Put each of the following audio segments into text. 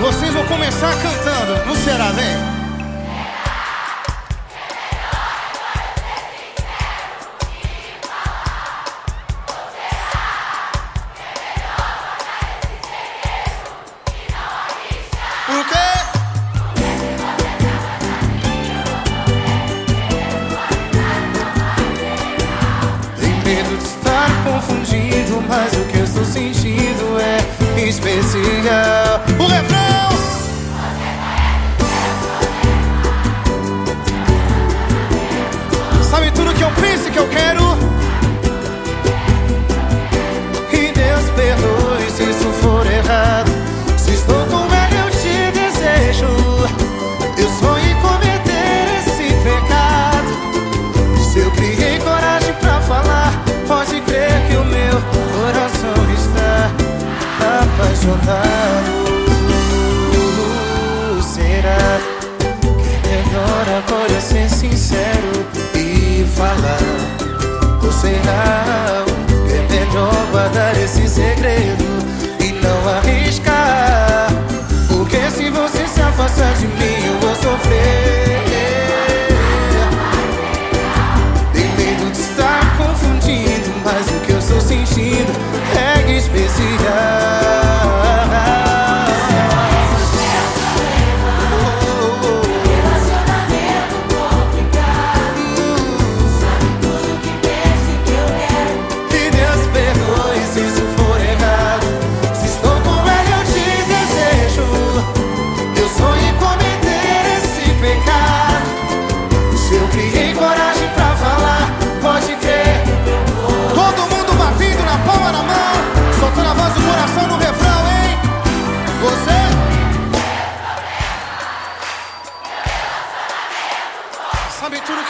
Vocês vão começar cantando, não será, né? vem? Por quê? vai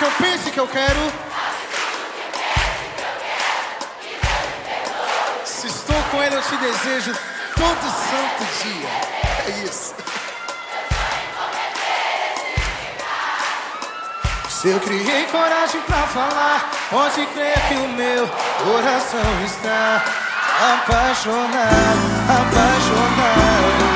que eu penso que eu quero. Se estou com Ele, eu te desejo todo santo dia. É isso. Se eu criei coragem pra falar, pode crer que o meu coração está apaixonado, apaixonado.